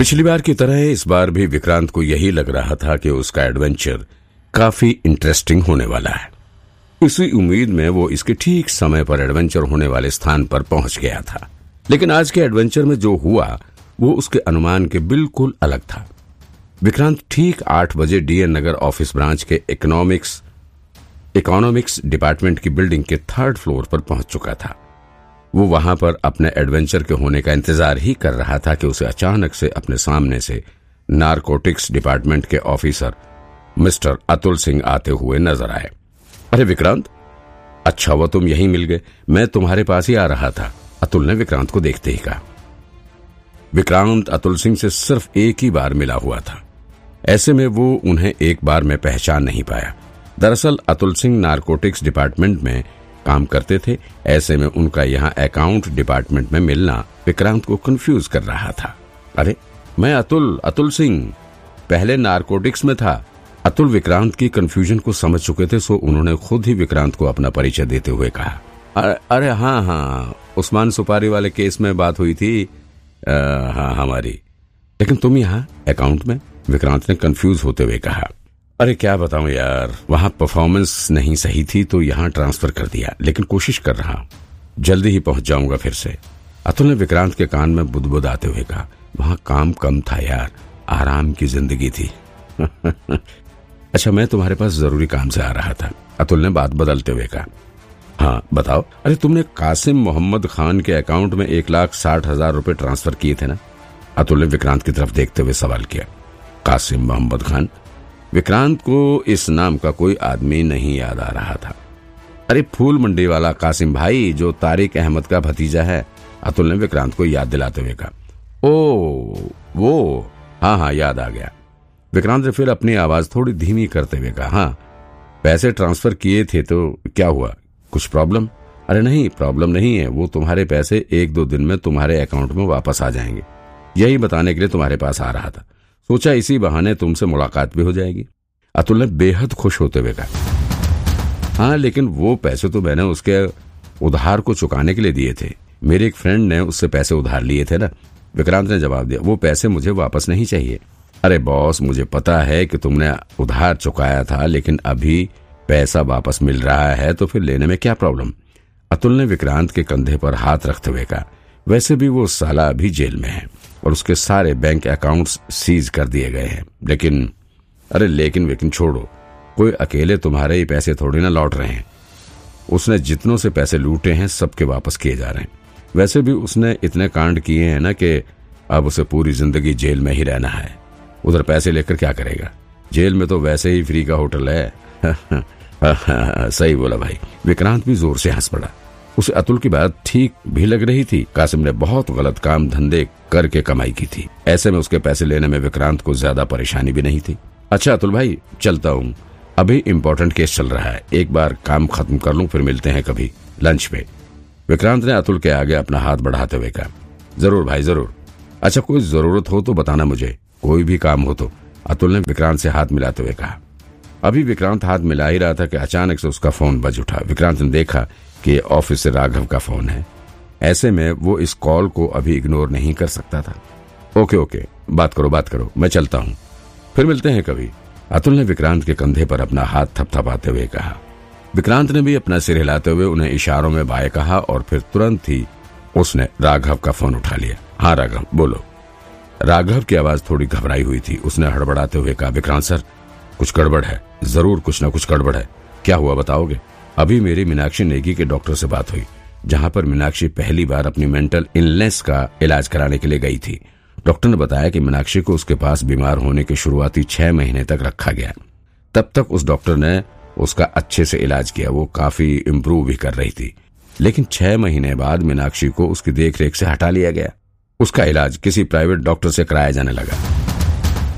पिछली बार की तरह इस बार भी विक्रांत को यही लग रहा था कि उसका एडवेंचर काफ़ी इंटरेस्टिंग होने वाला है। इसी उम्मीद में वो इसके ठीक समय पर एडवेंचर होने वाले स्थान पर पहुँच गया था। लेकिन आज के एडवेंचर में जो हुआ, वो उसके अनुमान के बिल्कुल अलग था। विक्रांत ठीक आठ बजे डीएन नगर ऑफ़िस ब्रांच के इकोनॉमिक्स इकोनॉमिक्स डिपार्टमेंट की बिल्डिंग के थर्ड फ्लोर पर पहुँच चुका था। वो वहाँ पर अपने एडवेंचर के होने का इंतज़ार ही कर रहा था कि उसे अचानक से अपने सामने से नारकोटिक्स डिपार्टमेंट के ऑफिसर मिस्टर अतुल सिंह आते हुए नज़र आए। अरे विक्रांत अच्छा वो तुम यहीं मिल गए। मैं तुम्हारे पास ही आ रहा था। अतुल ने विक्रांत को देखते ही कहा। विक्रांत अतुल सिंह से सिर्फ़ एक ही बार मिला हुआ था। ऐसे में वो उन्हें एक बार में पहचान नहीं पाया। दरअसल अतुल सिंह नारकोटिक्स डिपार्टमेंट में काम करते थे ऐसे में उनका यहाँ अकाउंट डिपार्टमेंट में मिलना विक्रांत को कंफ्यूज कर रहा था। अरे मैं अतुल अतुल सिंह। पहले नारकोटिक्स में था। अतुल विक्रांत की कंफ्यूजन को समझ चुके थे सो उन्होंने खुद ही विक्रांत को अपना परिचय देते हुए कहा अरे, अरे हाँ हाँ उस्मान सुपारी वाले केस में बात हुई थी। आ, हाँ हमारी। लेकिन तुम यहाँ अकाउंट में? विक्रांत ने कंफ्यूज होते हुए कहा अरे क्या बताऊँ यार, वहाँ परफॉर्मेंस नहीं सही थी तो यहाँ ट्रांसफ़र कर दिया, लेकिन कोशिश कर रहा जल्दी ही पहुँच जाऊँगा फिर से। अतुल ने विक्रांत के कान में बुदबुद आते हुए कहा, वहाँ काम कम था यार, आराम की ज़िंदगी थी। अच्छा मैं तुम्हारे पास ज़रूरी काम से आ रहा था, अतुल ने बात बदलते हुए कहा। हाँ बताओ, अरे तुमने कासिम मोहम्मद खान के अकाउंट में एक लाख साठ हज़ार रूपए ट्रांसफ़र किए थे ना? अतुल ने विक्रांत की तरफ़ देखते हुए सवाल किया। कासिम मोहम्मद खान? विक्रांत को इस नाम का कोई आदमी नहीं याद आ रहा था। अरे फूल मंडी वाला कासिम भाई, जो तारिक अहमद का भतीजा है, अतुल ने विक्रांत को याद दिलाते हुए कहा। ओ, वो हाँ हाँ याद आ गया। विक्रांत ने फिर अपनी आवाज़ थोड़ी धीमी करते हुए कहा हाँ पैसे ट्रांसफ़र किए थे तो क्या हुआ? कुछ प्रॉब्लम? अरे नहीं, प्रॉब्लम नहीं है, वो तुम्हारे पैसे एक दो दिन में तुम्हारे अकाउंट में वापस आ जाएँगे। यही बताने के लिए तुम्हारे पास आ रहा था। सोचा इसी बहाने तुमसे मुलाकात भी हो जाएगी। अतुल ने बेहद खुश होते हुए कहा। हाँ लेकिन वो पैसे तो मैंने उसके उधार को चुकाने के लिए दिए थे। मेरे एक फ्रेंड ने उससे पैसे उधार लिए थे ना। विक्रांत ने जवाब दिया, वो पैसे मुझे वापस नहीं चाहिए। अरे बॉस, मुझे पता है कि तुमने उधार चुकाया था, लेकिन अभी पैसा वापस मिल रहा है तो फिर लेने में क्या प्रॉब्लम? अतुल ने विक्रांत के कंधे पर हाथ रखते हुए कहा, वैसे भी वो साला अभी जेल में है। और उसके सारे बैंक अकाउंट्स सीज कर दिए गए हैं। लेकिन, अरे लेकिन लेकिन छोड़ो, कोई अकेले तुम्हारे ही पैसे थोड़ी ना लौट रहे हैं। उसने जितनों से पैसे लूटे हैं, सबके वापस किए जा रहे हैं। वैसे भी उसने इतने कांड किए हैं ना कि अब उसे पूरी ज़िंदगी जेल में ही रहना है। उधर पैसे लेकर क्या करेगा? जेल में तो वैसे ही फ्री का होटल है। सही बोला भाई। विक्रांत भी ज़ोर से हंस पड़ा। उसे अतुल की बात ठीक भी लग रही थी। कासिम ने बहुत गलत काम धंधे करके कमाई की थी। ऐसे में उसके पैसे लेने में विक्रांत को ज़्यादा परेशानी भी नहीं थी। अच्छा अतुल भाई, चलता हूँ। अभी इम्पोर्टेंट केस चल रहा है। एक बार काम खत्म कर लूँ, फिर मिलते हैं कभी लंच पे। विक्रांत ने अतुल के आगे अपना हाथ बढ़ाते हुए कहा, ज़रूर भाई, ज़रूर। अच्छा कोई ज़रूरत हो तो बताना मुझे। कोई भी काम हो तो। अतुल ने विक्रांत से हाथ मिलाते हुए कहा, अभी विक्रांत हाथ मिला ही रहा था कि अचानक से उसका फ़ोन बज उठा। विक्रांत ने देखा कि ऑफ़िस से राघव का फ़ोन है। ऐसे में वो इस कॉल को अभी इग्नोर नहीं कर सकता था। ओके ओके, बात करो बात करो, मैं चलता हूँ। फिर मिलते हैं कभी। अतुल ने विक्रांत के कंधे पर अपना हाथ थपथपाते हुए कहा। विक्रांत ने भी अपना सिर हिलाते हुए उन्हें इशारों में बाय कहा और फिर तुरंत ही उसने राघव का फ़ोन उठा लिया। हाँ राघव, बोलो। राघव की आवाज़ थोड़ी घबराई हुई थी। उसने हड़बड़ाते हुए कहा, विक्रांत सर, कुछ गड़बड़ है। ज़रूर कुछ ना कुछ गड़बड़ है। क्या हुआ, बताओगे? अभी मेरी मीनाक्षी नेगी के डॉक्टर से बात हुई, जहाँ पर मीनाक्षी पहली बार अपनी मेंटल इलनेस का इलाज कराने के लिए गई थी। डॉक्टर ने बताया कि मीनाक्षी को उसके पास बीमार होने के शुरुआती छह महीने तक रखा गया। तब तक उस डॉक्टर ने उसका अच्छे से इलाज किया, वो काफ़ी इम्प्रूव भी कर रही थी। लेकिन छह महीने बाद मीनाक्षी को उसकी देखरेख से हटा लिया गया। उसका इलाज किसी प्राइवेट डॉक्टर से कराया जाने लगा।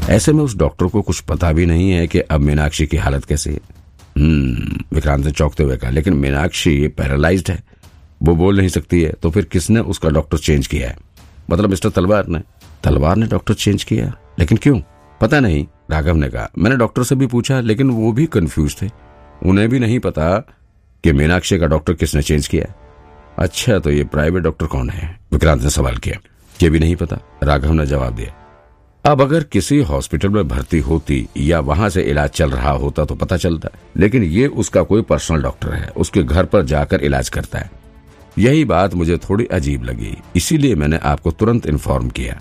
ऐसे में उस डॉक्टर को कुछ पता भी नहीं है कि अब मीनाक्षी की हालत कैसी है। विक्रांत ने चौंकते हुए कहा, लेकिन मीनाक्षी पैरालाइज्ड है। वो बोल नहीं सकती है। तो फिर किसने उसका डॉक्टर चेंज किया है? मतलब मिस्टर तलवार ने। तलवार ने डॉक्टर चेंज किया? लेकिन क्यों? पता नहीं। राघव ने कहा, मैंने डॉक्टर से भी पूछा, लेकिन वो भी कंफ्यूज थे। उन्हें भी नहीं पता कि मीनाक्षी का डॉक्टर किसने चेंज किया अच्छा तो ये प्राइवेट डॉक्टर कौन है? विक्रांत ने सवाल किया, ये भी नहीं पता। राघव ने जवाब दिया अब अगर किसी हॉस्पिटल में भर्ती होती या वहाँ से इलाज चल रहा होता तो पता चलता लेकिन ये उसका कोई पर्सनल डॉक्टर है उसके घर पर जाकर इलाज करता है। यही बात मुझे थोड़ी अजीब लगी इसीलिए मैंने आपको तुरंत इन्फॉर्म किया।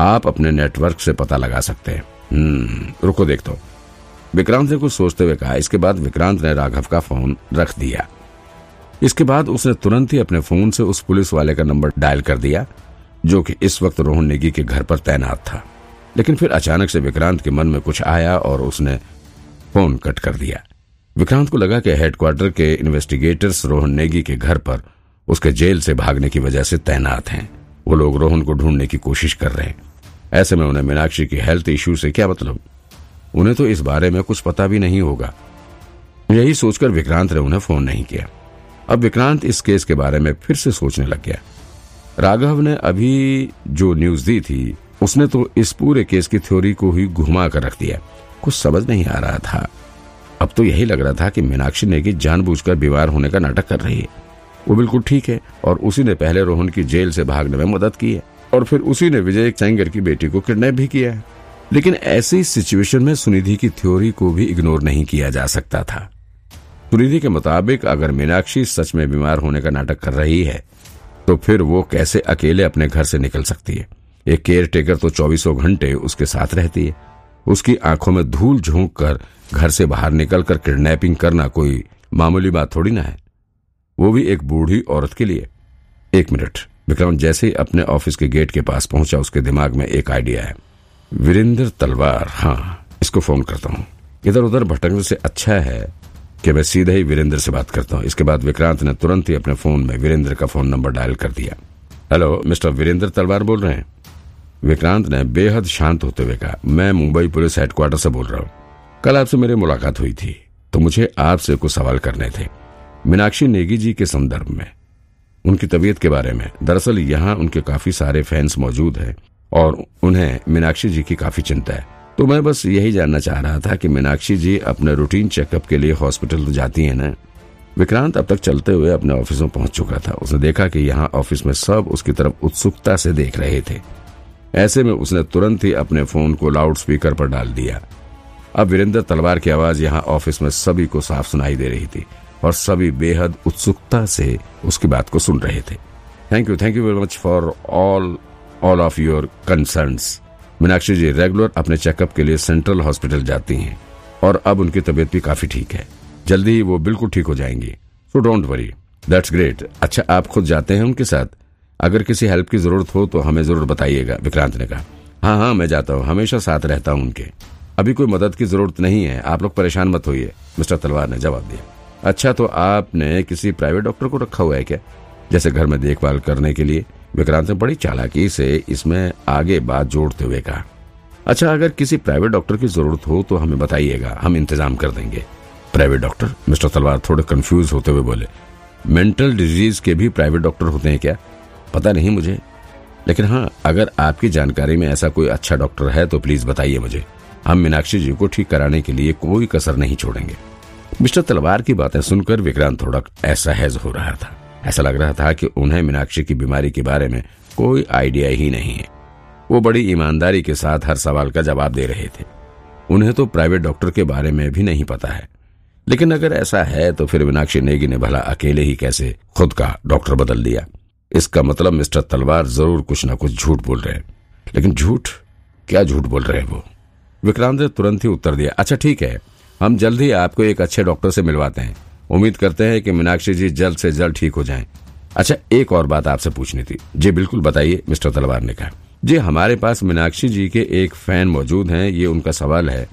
आप अपने नेटवर्क से पता लगा सकते हैं। हम्म, रुको देखता हूँ। विक्रांत ने कुछ सोचते हुए कहा इसके बाद विक्रांत ने राघव का फ़ोन रख दिया। इसके बाद उसने तुरंत ही अपने फ़ोन से उस पुलिस वाले का नंबर डायल कर दिया जो कि इस वक्त रोहन नेगी के घर पर तैनात था। लेकिन फिर अचानक से विक्रांत के मन में कुछ आया और उसने फ़ोन कट कर दिया। विक्रांत को लगा कि हेडक्वार्टर के इन्वेस्टिगेटर्स रोहन नेगी के घर पर उसके जेल से भागने की वजह से तैनात हैं। वो लोग रोहन को ढूँढने की कोशिश कर रहे हैं। ऐसे में उन्हें मीनाक्षी की हेल्थ इश्यू से क्या मतलब? उन्हें तो इस बारे में कुछ पता भी नहीं होगा। यही सोचकर विक्रांत ने उन्हें फ़ोन नहीं किया। अब विक्रांत इस केस के बारे में फिर से सोचने लग गया। राघव ने अभी जो न्यूज़ दी थी उसने तो इस पूरे केस की थ्योरी को ही घुमा कर रख दिया। कुछ समझ नहीं आ रहा था। अब तो यही लग रहा था कि मीनाक्षी नेगी जानबूझकर बीमार होने का नाटक कर रही है। वो बिल्कुल ठीक है, और उसी ने पहले रोहन की जेल से भागने में मदद की है, और फिर उसी ने विजय सेंगर की बेटी को किडनैप भी किया है। लेकिन ऐसी सिचुएशन में सुनिधि की थ्योरी को भी इग्नोर नहीं किया जा सकता था। सुनिधि के मुताबिक अगर मीनाक्षी सच में बीमार होने का नाटक कर रही है तो फिर वो कैसे अकेले अपने घर से निकल सकती है? एक केयर टेकर तो चौबीसों घंटे उसके साथ रहती है। उसकी आँखों में धूल झोंक कर घर से बाहर निकलकर किडनैपिंग करना कोई मामूली बात थोड़ी ना है। वो भी एक बूढ़ी औरत के लिए। एक मिनट। विक्रम जैसे ही अपने ऑफ़िस के गेट के पास पहुँचा, उसके दिमाग में एक आइडिया है। वीरेंद्र तलवार। हाँ इसको फ़ोन करता हूँ। इधर उधर भटकने से अच्छा है कि मैं सीधे ही वीरेंद्र से बात करता हूँ। इसके बाद विक्रांत ने तुरंत ही अपने फ़ोन में वीरेंद्र का फ़ोन नंबर डायल कर दिया। हेलो, मिस्टर वीरेंद्र तलवार बोल रहे हैं। विक्रांत ने बेहद शांत होते हुए कहा, मैं मुंबई पुलिस हेडक्वार्टर से बोल रहा हूँ। कल आपसे मेरी मुलाकात हुई थी तो मुझे आपसे कुछ सवाल करने थे। मीनाक्षी नेगी जी के संदर्भ में, उनकी तबीयत के बारे में। दरअसल यहाँ उनके काफ़ी सारे फैंस मौजूद हैं, और उन्हें मीनाक्षी जी की काफ़ी चिंता है। तो मैं बस यही जानना चाह रहा था कि मीनाक्षी जी अपने रूटीन चेकअप के लिए हॉस्पिटल तो जाती हैं ना? विक्रांत अब तक चलते हुए अपने ऑफ़िस में पहुँच चुका था। उसने देखा कि यहाँ ऑफ़िस में सब उसकी तरफ़ उत्सुकता से देख रहे थे। ऐसे में उसने तुरंत ही अपने फ़ोन को लाउड स्पीकर पर डाल दिया। अब वीरेंद्र तलवार की आवाज़ यहाँ ऑफ़िस में सभी को साफ़ सुनाई दे रही थी और सभी बेहद उत्सुकता से उसकी बात को सुन रहे थे। Thank you thank you very much for all all of your concerns Meenakshi ji regular अपने चेकअप के लिए सेंट्रल हॉस्पिटल जाती हैं और अब उनकी तबीयत भी काफ़ी ठीक है। जल्दी ही वो बिल्कुल ठीक हो जाएँगी। So don't worry that's great अच्छा आप खुद जाते हैं उनके साथ? अगर किसी हेल्प की ज़रूरत हो तो हमें ज़रूर बताइएगा, विक्रांत ने कहा। हाँ हाँ मैं जाता हूँ, हमेशा साथ रहता हूँ उनके। अभी कोई मदद की ज़रूरत नहीं है, आप लोग परेशान मत होइए, मिस्टर तलवार ने जवाब दिया। अच्छा तो आपने किसी प्राइवेट डॉक्टर को रखा हुआ है क्या? जैसे घर में देखभाल करने के लिए, विक्रांत ने बड़ी चालाकी से इसमें आगे बात जोड़ते हुए कहा। अच्छा अगर किसी प्राइवेट डॉक्टर की ज़रूरत हो तो हमें बताइएगा, हम इंतज़ाम कर देंगे। Private doctor? मिस्टर तलवार थोड़े कंफ्यूज होते हुए बोले। मेंटल डिज़ीज़ के भी प्राइवेट डॉक्टर होते हैं क्या? पता नहीं मुझे। लेकिन हाँ अगर आपकी जानकारी में ऐसा कोई अच्छा डॉक्टर है तो प्लीज़ बताइए मुझे। हम मीनाक्षी जी को ठीक कराने के लिए कोई कसर नहीं छोड़ेंगे। मिस्टर तलवार की बातें सुनकर विक्रांत थोड़ा असहज हो रहा था। ऐसा लग रहा था कि उन्हें मीनाक्षी की बीमारी के बारे में कोई आइडिया ही नहीं है। वो बड़ी ईमानदारी के साथ हर सवाल का जवाब दे रहे थे। उन्हें तो प्राइवेट डॉक्टर के बारे में भी नहीं पता है। लेकिन अगर ऐसा है तो फिर मीनाक्षी नेगी ने भला अकेले ही कैसे खुद का डॉक्टर बदल दिया। इसका मतलब मिस्टर तलवार ज़रूर कुछ ना कुछ झूठ बोल रहे हैं। लेकिन झूठ? क्या झूठ बोल रहे हैं वो? विक्रांत ने तुरंत ही उत्तर दिया अच्छा ठीक है, हम जल्द ही आपको एक अच्छे डॉक्टर से मिलवाते हैं। उम्मीद करते हैं कि मीनाक्षी जी जल्द से जल्द ठीक हो जाएँ। अच्छा एक और बात आपसे पूछनी थी। जी, बिल्कुल बताइए, मिस्टर तलवार ने कहा। जी, हमारे पास मीनाक्षी जी के एक फ़ैन मौजूद हैं, ये उनका सवाल है।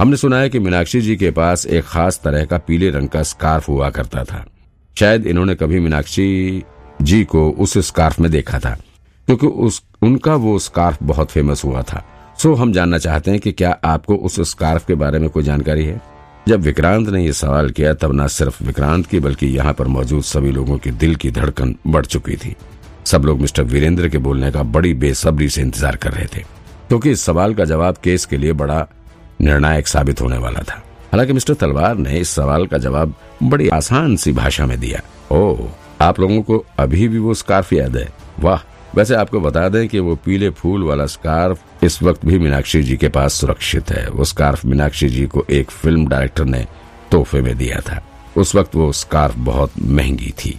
हमने सुना है कि मीनाक्षी जी के पास एक खास तरह का पीले रंग का स्कार्फ हुआ करता था। शायद इन्होंने कभी मीनाक्षी जी को उस स्कार्फ में देखा था, क्योंकि उस, उनका वो स्कार्फ बहुत फ़ेमस हुआ था। सो हम जानना चाहते हैं कि क्या आपको उस स्कार्फ के बारे में कोई जानकारी है? जब विक्रांत ने यह सवाल किया, तब न सिर्फ़ विक्रांत की, बल्कि यहाँ पर मौजूद सभी लोगों के दिल की धड़कन बढ़ चुकी थी। सब लोग मिस्टर वीरेंद्र के बोलने का बड़ी बेसब्री से इंतज़ार कर रहे थे, क्योंकि इस सवाल का जवाब केस के लिए बड़ा निर्णायक साबित होने वाला था। हालाँकि मिस्टर तलवार ने इस सवाल का जवाब बड़ी आसान सी भाषा में दिया। ओ आप लोगों को अभी भी वो स्कार्फ याद है। वाह, वैसे आपको बता दें कि वो पीले फूल वाला स्कार्फ इस वक्त भी मीनाक्षी जी के पास सुरक्षित है। वो स्कार्फ मीनाक्षी जी को एक फ़िल्म डायरेक्टर ने तोहफे में दिया था। उस वक्त वो स्कार्फ बहुत महँगी थी।